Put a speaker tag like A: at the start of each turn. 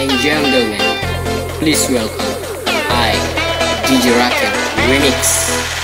A: And gentlemen, please welcome I, DJ Raquel Remix.